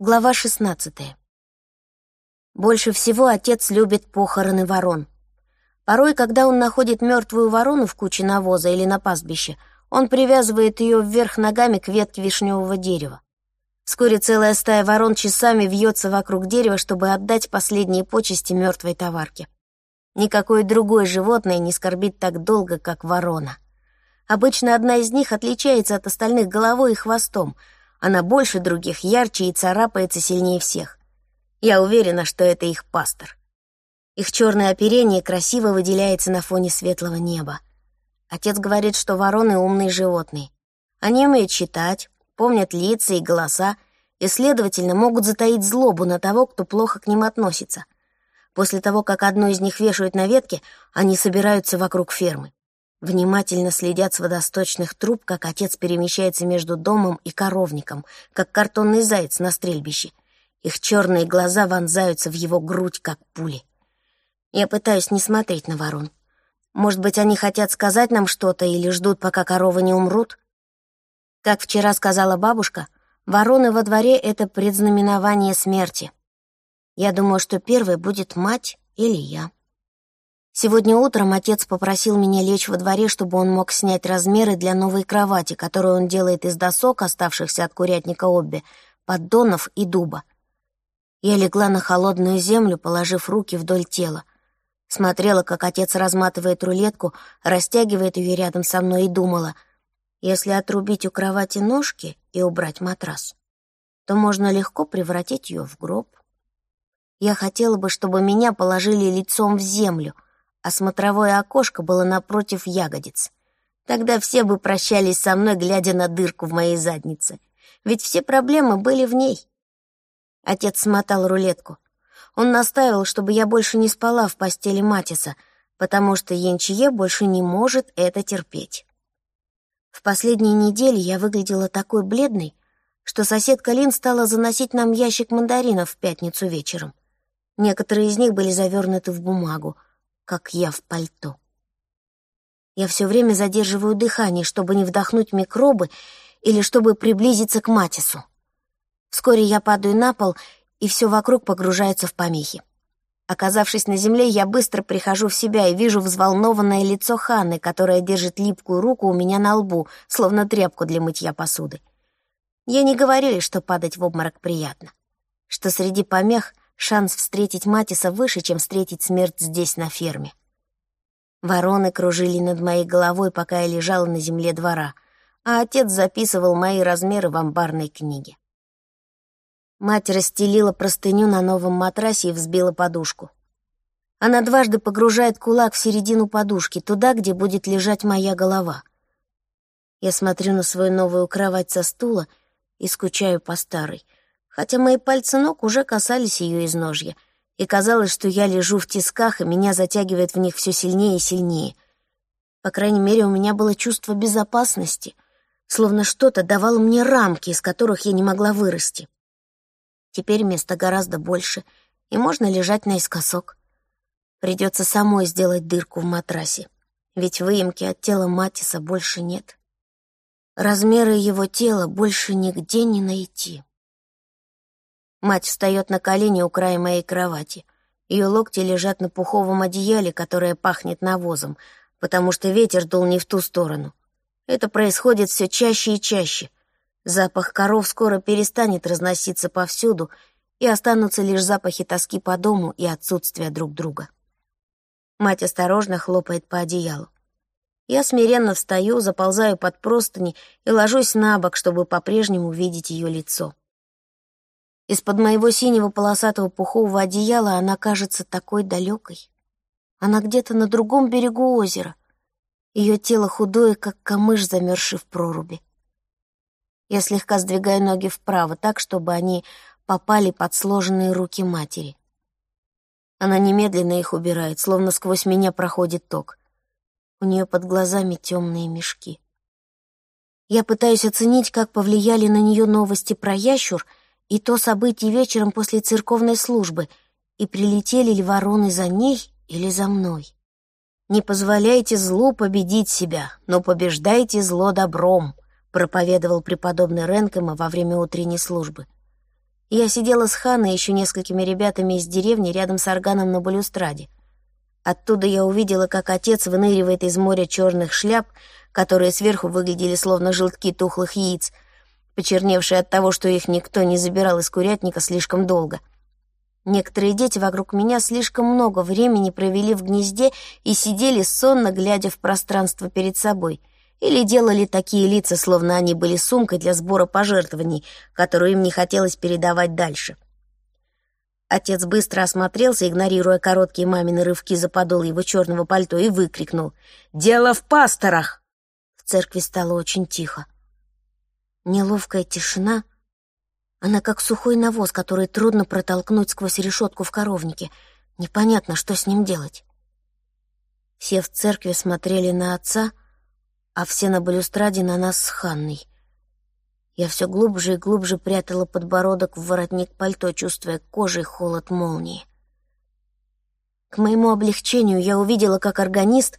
Глава 16. Больше всего отец любит похороны ворон. Порой, когда он находит мертвую ворону в куче навоза или на пастбище, он привязывает ее вверх ногами к ветке вишневого дерева. Вскоре целая стая ворон часами вьется вокруг дерева, чтобы отдать последние почести мертвой товарке. Никакое другое животное не скорбит так долго, как ворона. Обычно одна из них отличается от остальных головой и хвостом — она больше других, ярче и царапается сильнее всех. Я уверена, что это их пастор. Их черное оперение красиво выделяется на фоне светлого неба. Отец говорит, что вороны — умные животные. Они умеют читать, помнят лица и голоса, и, следовательно, могут затаить злобу на того, кто плохо к ним относится. После того, как одну из них вешают на ветке, они собираются вокруг фермы. Внимательно следят с водосточных труб, как отец перемещается между домом и коровником, как картонный заяц на стрельбище. Их черные глаза вонзаются в его грудь, как пули. Я пытаюсь не смотреть на ворон. Может быть, они хотят сказать нам что-то или ждут, пока коровы не умрут? Как вчера сказала бабушка, вороны во дворе — это предзнаменование смерти. Я думаю, что первой будет мать или я. Сегодня утром отец попросил меня лечь во дворе, чтобы он мог снять размеры для новой кровати, которую он делает из досок, оставшихся от курятника Обби, поддонов и дуба. Я легла на холодную землю, положив руки вдоль тела. Смотрела, как отец разматывает рулетку, растягивает ее рядом со мной и думала, если отрубить у кровати ножки и убрать матрас, то можно легко превратить ее в гроб. Я хотела бы, чтобы меня положили лицом в землю — а смотровое окошко было напротив ягодиц. Тогда все бы прощались со мной, глядя на дырку в моей заднице. Ведь все проблемы были в ней. Отец смотал рулетку. Он настаивал, чтобы я больше не спала в постели Матиса, потому что Янчие больше не может это терпеть. В последние недели я выглядела такой бледной, что соседка Лин стала заносить нам ящик мандаринов в пятницу вечером. Некоторые из них были завернуты в бумагу — как я в пальто. Я все время задерживаю дыхание, чтобы не вдохнуть микробы или чтобы приблизиться к Матису. Вскоре я падаю на пол, и все вокруг погружается в помехи. Оказавшись на земле, я быстро прихожу в себя и вижу взволнованное лицо Ханны, которая держит липкую руку у меня на лбу, словно тряпку для мытья посуды. Я не говорю ей, что падать в обморок приятно, что среди помех Шанс встретить Матиса выше, чем встретить смерть здесь, на ферме. Вороны кружили над моей головой, пока я лежала на земле двора, а отец записывал мои размеры в амбарной книге. Мать расстелила простыню на новом матрасе и взбила подушку. Она дважды погружает кулак в середину подушки, туда, где будет лежать моя голова. Я смотрю на свою новую кровать со стула и скучаю по старой — хотя мои пальцы ног уже касались ее изножья, и казалось, что я лежу в тисках, и меня затягивает в них все сильнее и сильнее. По крайней мере, у меня было чувство безопасности, словно что-то давало мне рамки, из которых я не могла вырасти. Теперь места гораздо больше, и можно лежать наискосок. Придется самой сделать дырку в матрасе, ведь выемки от тела Матиса больше нет. Размеры его тела больше нигде не найти. Мать встает на колени у края моей кровати. Ее локти лежат на пуховом одеяле, которое пахнет навозом, потому что ветер дул не в ту сторону. Это происходит все чаще и чаще. Запах коров скоро перестанет разноситься повсюду, и останутся лишь запахи тоски по дому и отсутствия друг друга. Мать осторожно хлопает по одеялу. Я смиренно встаю, заползаю под простыни и ложусь на бок, чтобы по-прежнему видеть ее лицо. Из-под моего синего полосатого пухового одеяла она кажется такой далекой. Она где-то на другом берегу озера. Ее тело худое, как камыш, замерзший в проруби. Я слегка сдвигаю ноги вправо, так, чтобы они попали под сложенные руки матери. Она немедленно их убирает, словно сквозь меня проходит ток. У нее под глазами темные мешки. Я пытаюсь оценить, как повлияли на нее новости про ящур — и то событие вечером после церковной службы, и прилетели ли вороны за ней или за мной. «Не позволяйте злу победить себя, но побеждайте зло добром», проповедовал преподобный Ренкома во время утренней службы. Я сидела с Ханой и еще несколькими ребятами из деревни рядом с органом на балюстраде. Оттуда я увидела, как отец выныривает из моря черных шляп, которые сверху выглядели словно желтки тухлых яиц, почерневшие от того, что их никто не забирал из курятника слишком долго. Некоторые дети вокруг меня слишком много времени провели в гнезде и сидели сонно, глядя в пространство перед собой, или делали такие лица, словно они были сумкой для сбора пожертвований, которую им не хотелось передавать дальше. Отец быстро осмотрелся, игнорируя короткие мамины рывки за подол его черного пальто, и выкрикнул «Дело в пасторах!» В церкви стало очень тихо. Неловкая тишина, она как сухой навоз, который трудно протолкнуть сквозь решетку в коровнике. Непонятно, что с ним делать. Все в церкви смотрели на отца, а все на балюстраде на нас с Ханной. Я все глубже и глубже прятала подбородок в воротник пальто, чувствуя кожей холод молнии. К моему облегчению я увидела, как органист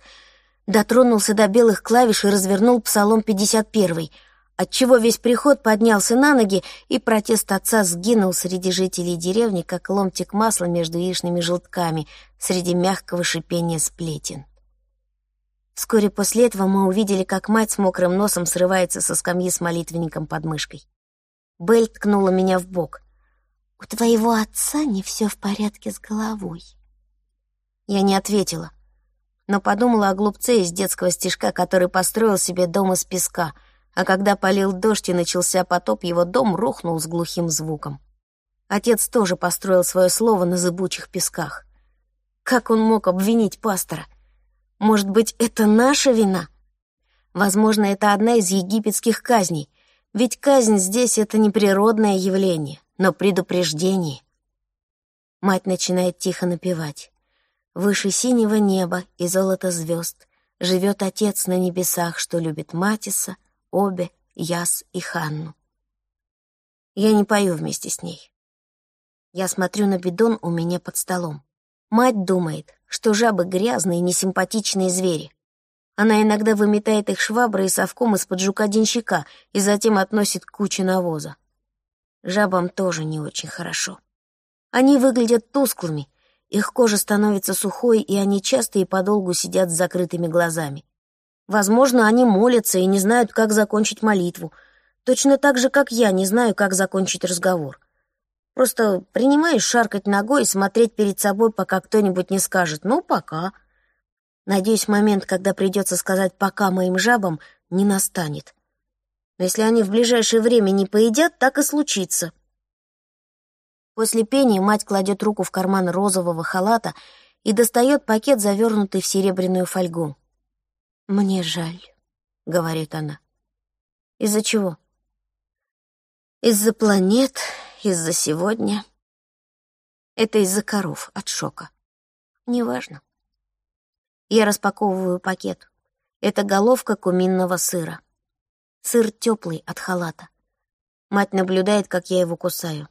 дотронулся до белых клавиш и развернул Псалом 51, отчего весь приход поднялся на ноги, и протест отца сгинул среди жителей деревни, как ломтик масла между яичными желтками среди мягкого шипения сплетен. Вскоре после этого мы увидели, как мать с мокрым носом срывается со скамьи с молитвенником под мышкой. Белль ткнула меня в бок. «У твоего отца не все в порядке с головой». Я не ответила, но подумала о глупце из детского стишка, который построил себе дом из песка, а когда полил дождь и начался потоп, его дом рухнул с глухим звуком. Отец тоже построил свое слово на зыбучих песках. Как он мог обвинить пастора — может быть, это наша вина? Возможно, это одна из египетских казней, ведь казнь здесь — это не природное явление, но предупреждение. Мать начинает тихо напевать. Выше синего неба и золота звезд живет Отец на небесах, что любит Матиса, Обе, Яс и Ханну. Я не пою вместе с ней. Я смотрю на бидон у меня под столом. Мать думает, что жабы грязные, несимпатичные звери. Она иногда выметает их шваброй и совком из-под жука-денщика и затем относит к куче навоза. Жабам тоже не очень хорошо. Они выглядят тусклыми, их кожа становится сухой, и они часто и подолгу сидят с закрытыми глазами. Возможно, они молятся и не знают, как закончить молитву, точно так же, как я не знаю, как закончить разговор. Просто принимаешь шаркать ногой и смотреть перед собой, пока кто-нибудь не скажет «ну, пока». Надеюсь, момент, когда придется сказать «пока» моим жабам, не настанет. Но если они в ближайшее время не поедят, так и случится. После пения мать кладет руку в карман розового халата и достает пакет, завернутый в серебряную фольгу. «Мне жаль», — говорит она. «Из-за чего?» «Из-за планет из-за сегодня. Это из-за коров от шока. Неважно. Я распаковываю пакет. Это головка куминного сыра. Сыр теплый от халата. Мать наблюдает, как я его кусаю.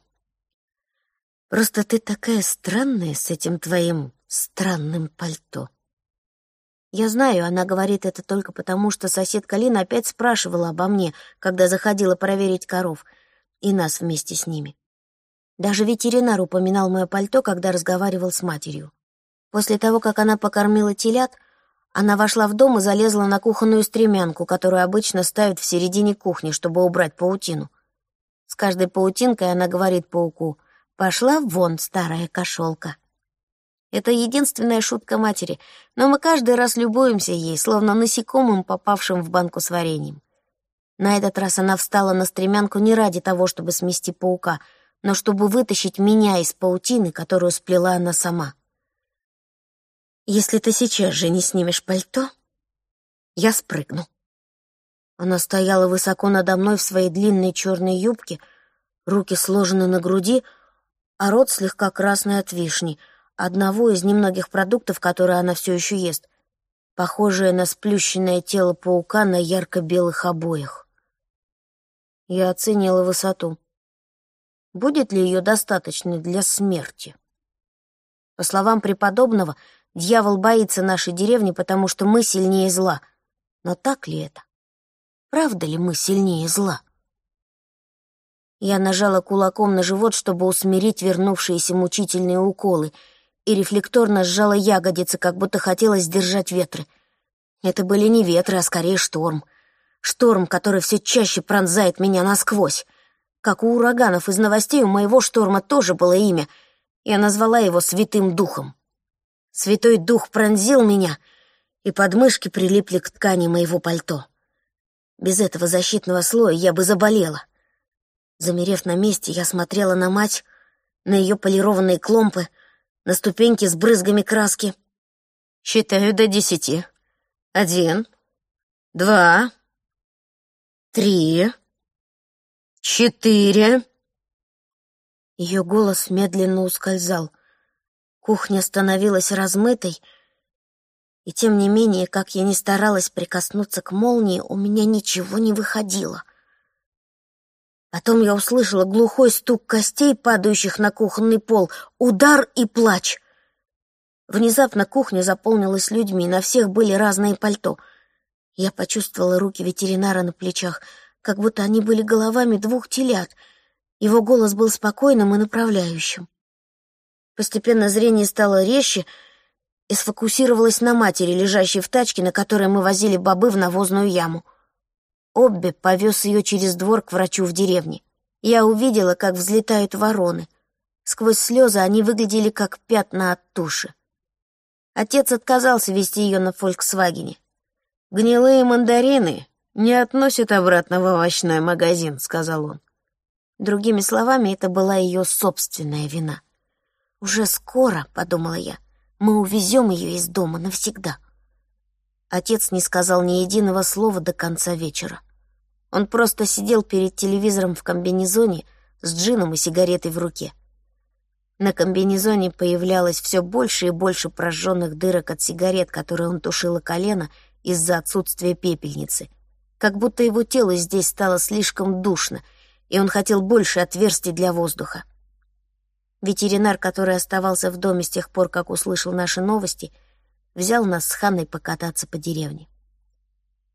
Просто ты такая странная с этим твоим странным пальто. Я знаю, она говорит это только потому, что соседка Лина опять спрашивала обо мне, когда заходила проверить коров, и нас вместе с ними. Даже ветеринар упоминал мое пальто, когда разговаривал с матерью. После того, как она покормила телят, она вошла в дом и залезла на кухонную стремянку, которую обычно ставят в середине кухни, чтобы убрать паутину. С каждой паутинкой она говорит пауку «Пошла вон, старая кошелка». Это единственная шутка матери, но мы каждый раз любуемся ей, словно насекомым, попавшим в банку с вареньем. На этот раз она встала на стремянку не ради того, чтобы смести паука — но чтобы вытащить меня из паутины, которую сплела она сама. «Если ты сейчас же не снимешь пальто, я спрыгну». Она стояла высоко надо мной в своей длинной черной юбке, руки сложены на груди, а рот слегка красный от вишни, одного из немногих продуктов, которые она все еще ест, похожее на сплющенное тело паука на ярко-белых обоях. Я оценила высоту. Будет ли ее достаточно для смерти? По словам преподобного, дьявол боится нашей деревни, потому что мы сильнее зла. Но так ли это? Правда ли мы сильнее зла? Я нажала кулаком на живот, чтобы усмирить вернувшиеся мучительные уколы, и рефлекторно сжала ягодицы, как будто хотела сдержать ветры. Это были не ветры, а скорее шторм. Шторм, который все чаще пронзает меня насквозь. Как у ураганов из новостей, у моего шторма тоже было имя. Я назвала его Святым Духом. Святой Дух пронзил меня, и подмышки прилипли к ткани моего пальто. Без этого защитного слоя я бы заболела. Замерев на месте, я смотрела на мать, на ее полированные кломпы, на ступеньки с брызгами краски. Считаю до десяти. Один, два, три, четыре. Ее голос медленно ускользал. Кухня становилась размытой, и тем не менее, как я ни старалась прикоснуться к молнии, у меня ничего не выходило. Потом я услышала глухой стук костей, падающих на кухонный пол, удар и плач. Внезапно кухня заполнилась людьми, на всех были разные пальто. Я почувствовала руки ветеринара на плечах, как будто они были головами двух телят. Его голос был спокойным и направляющим. Постепенно зрение стало резче и сфокусировалось на матери, лежащей в тачке, на которой мы возили бобы в навозную яму. Обби повез ее через двор к врачу в деревне. Я увидела, как взлетают вороны. Сквозь слезы они выглядели как пятна от туши. Отец отказался вести ее на «Фольксвагене». «Гнилые мандарины не относят обратно в овощной магазин», — сказал он. Другими словами, это была ее собственная вина. «Уже скоро», — подумала я, — «мы увезем ее из дома навсегда». Отец не сказал ни единого слова до конца вечера. Он просто сидел перед телевизором в комбинезоне с джином и сигаретой в руке. На комбинезоне появлялось все больше и больше прожженных дырок от сигарет, которые он тушил о колено из-за отсутствия пепельницы. Как будто его телу здесь стало слишком душно, и он хотел больше отверстий для воздуха. Ветеринар, который оставался в доме с тех пор, как услышал наши новости — взял нас с Ханной покататься по деревне.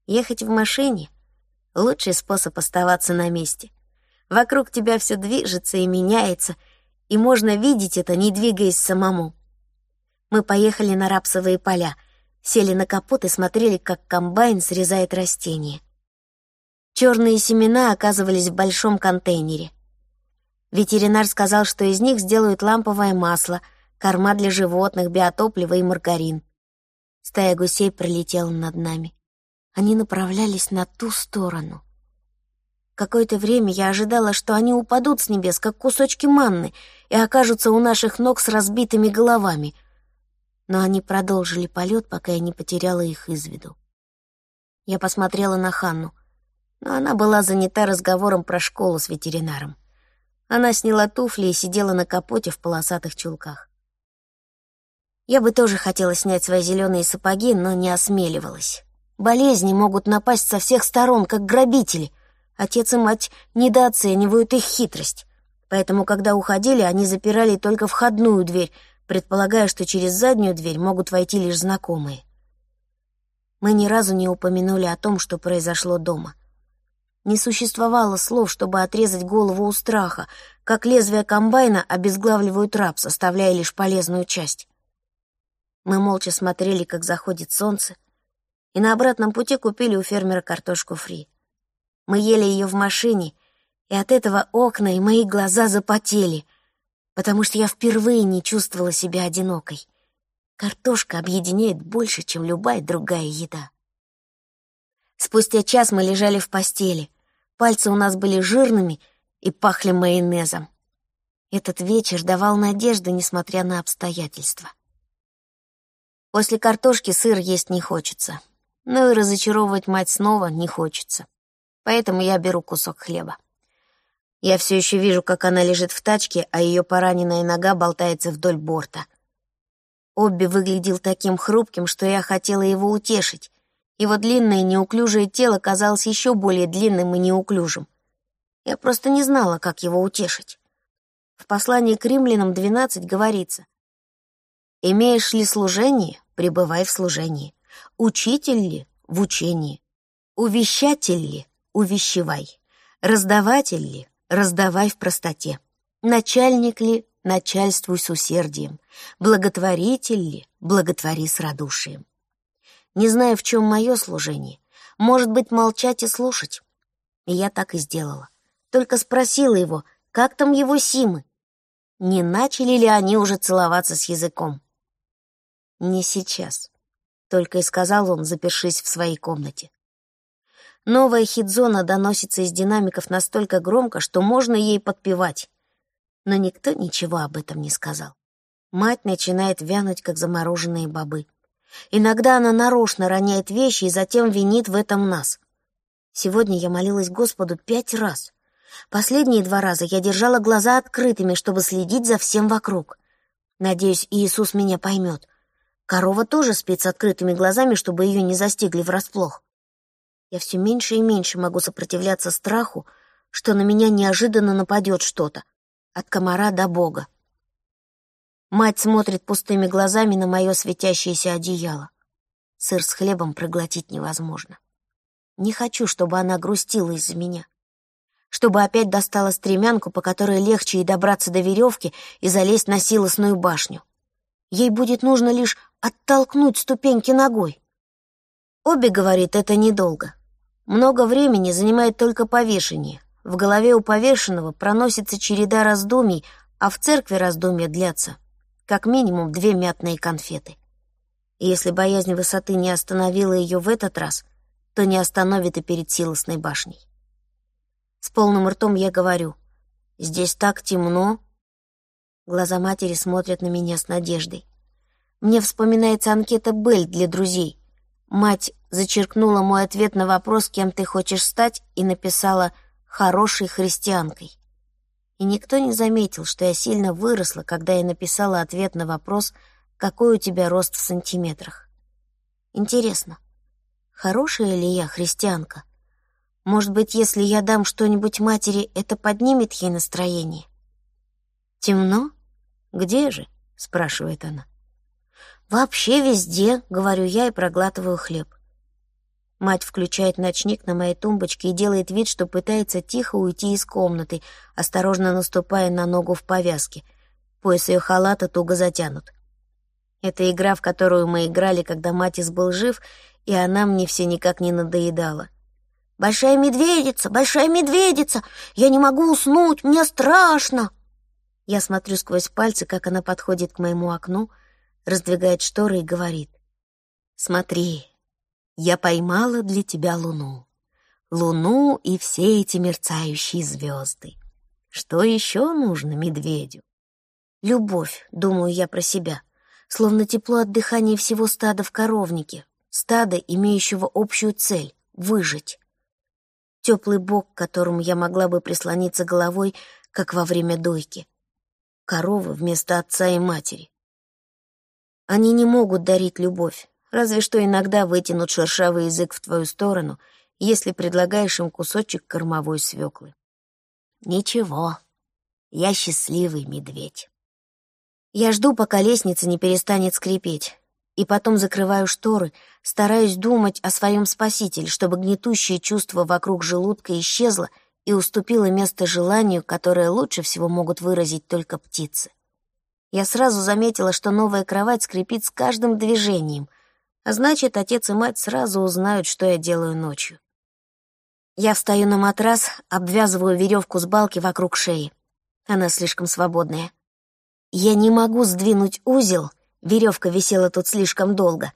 Ехать в машине — лучший способ оставаться на месте. Вокруг тебя все движется и меняется, и можно видеть это, не двигаясь самому. Мы поехали на рапсовые поля, сели на капот и смотрели, как комбайн срезает растения. Черные семена оказывались в большом контейнере. Ветеринар сказал, что из них сделают ламповое масло, корма для животных, биотопливо и маргарин. Стая гусей пролетела над нами. Они направлялись на ту сторону. Какое-то время я ожидала, что они упадут с небес, как кусочки манны, и окажутся у наших ног с разбитыми головами. Но они продолжили полет, пока я не потеряла их из виду. Я посмотрела на Ханну, но она была занята разговором про школу с ветеринаром. Она сняла туфли и сидела на капоте в полосатых чулках. Я бы тоже хотела снять свои зеленые сапоги, но не осмеливалась. Болезни могут напасть со всех сторон, как грабители. Отец и мать недооценивают их хитрость. Поэтому, когда уходили, они запирали только входную дверь, предполагая, что через заднюю дверь могут войти лишь знакомые. Мы ни разу не упомянули о том, что произошло дома. Не существовало слов, чтобы отрезать голову у страха, как лезвия комбайна обезглавливают раб, составляя лишь полезную часть. Мы молча смотрели, как заходит солнце, и на обратном пути купили у фермера картошку фри. Мы ели ее в машине, и от этого окна и мои глаза запотели, потому что я впервые не чувствовала себя одинокой. Картошка объединяет больше, чем любая другая еда. Спустя час мы лежали в постели. Пальцы у нас были жирными и пахли майонезом. Этот вечер давал надежду, несмотря на обстоятельства. После картошки сыр есть не хочется. Но и разочаровывать мать снова не хочется. Поэтому я беру кусок хлеба. Я все еще вижу, как она лежит в тачке, а ее пораненная нога болтается вдоль борта. Обби выглядел таким хрупким, что я хотела его утешить. Его длинное неуклюжее тело казалось еще более длинным и неуклюжим. Я просто не знала, как его утешить. В послании к римлянам 12 говорится, «Имеешь ли служение, пребывай в служении. Учитель ли — в учении. Увещатель ли — увещевай. Раздаватель ли раздавай в простоте. Начальник ли, начальствуй с усердием. Благотворитель ли, благотвори с радушием. Не знаю, в чем мое служение. Может быть, молчать и слушать. И я так и сделала. Только спросила его, как там его Симы? Не начали ли они уже целоваться с языком? Не сейчас, только и сказал он, запершись в своей комнате. Новая хит-зона доносится из динамиков настолько громко, что можно ей подпевать. Но никто ничего об этом не сказал. Мать начинает вянуть, как замороженные бобы. Иногда она нарочно роняет вещи и затем винит в этом нас. Сегодня я молилась Господу пять раз. Последние два раза я держала глаза открытыми, чтобы следить за всем вокруг. Надеюсь, Иисус меня поймет. Корова тоже спит с открытыми глазами, чтобы ее не застигли врасплох. Я все меньше и меньше могу сопротивляться страху, что на меня неожиданно нападет что-то, от комара до Бога. Мать смотрит пустыми глазами на мое светящееся одеяло. Сыр с хлебом проглотить невозможно. Не хочу, чтобы она грустила из-за меня. Чтобы опять достала стремянку, по которой легче и добраться до веревки и залезть на силосную башню. Ей будет нужно лишь оттолкнуть ступеньки ногой. Обе, говорит, это недолго. Много времени занимает только повешение. В голове у повешенного проносится череда раздумий, а в церкви раздумья длятся как минимум две мятные конфеты. И если боязнь высоты не остановила ее в этот раз, то не остановит и перед силосной башней. С полным ртом я говорю, «Здесь так темно». Глаза матери смотрят на меня с надеждой. Мне вспоминается анкета Белль для друзей. Мать зачеркнула мой ответ на вопрос, кем ты хочешь стать, и написала «хорошей христианкой». И никто не заметил, что я сильно выросла, когда я написала ответ на вопрос, какой у тебя рост в сантиметрах. Интересно, хорошая ли я христианка? Может быть, если я дам что-нибудь матери, это поднимет ей настроение? Темно? Где же? спрашивает она. Вообще везде, говорю я и проглатываю хлеб. Мать включает ночник на моей тумбочке и делает вид, что пытается тихо уйти из комнаты, осторожно наступая на ногу в повязке. Пояс ее халата туго затянут. Это игра, в которую мы играли, когда Матис был жив, и она мне все никак не надоедала. «Большая медведица! Большая медведица! Я не могу уснуть! Мне страшно!» Я смотрю сквозь пальцы, как она подходит к моему окну, раздвигает шторы и говорит. «Смотри, я поймала для тебя луну. Луну и все эти мерцающие звезды. Что еще нужно медведю? Любовь, думаю я про себя, словно тепло от дыхания всего стада в коровнике, стада, имеющего общую цель — выжить. Теплый бок, к которому я могла бы прислониться головой, как во время дойки. Коровы вместо отца и матери. Они не могут дарить любовь, разве что иногда вытянут шершавый язык в твою сторону, если предлагаешь им кусочек кормовой свеклы. Ничего, я счастливый медведь. Я жду, пока лестница не перестанет скрипеть, и потом закрываю шторы, стараюсь думать о своем спасителе, чтобы гнетущее чувство вокруг желудка исчезло и уступило место желанию, которое лучше всего могут выразить только птицы. Я сразу заметила, что новая кровать скрипит с каждым движением — а значит, отец и мать сразу узнают, что я делаю ночью. Я встаю на матрас, обвязываю веревку с балки вокруг шеи. Она слишком свободная. Я не могу сдвинуть узел, веревка висела тут слишком долго,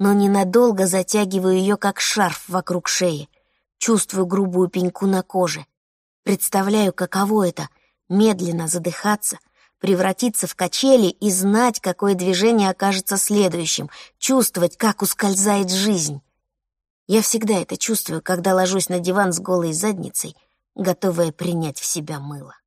но ненадолго затягиваю ее как шарф вокруг шеи, чувствую грубую пеньку на коже. Представляю, каково это — медленно задыхаться, превратиться в качели и знать, какое движение окажется следующим, чувствовать, как ускользает жизнь. Я всегда это чувствую, когда ложусь на диван с голой задницей, готовая принять в себя мыло.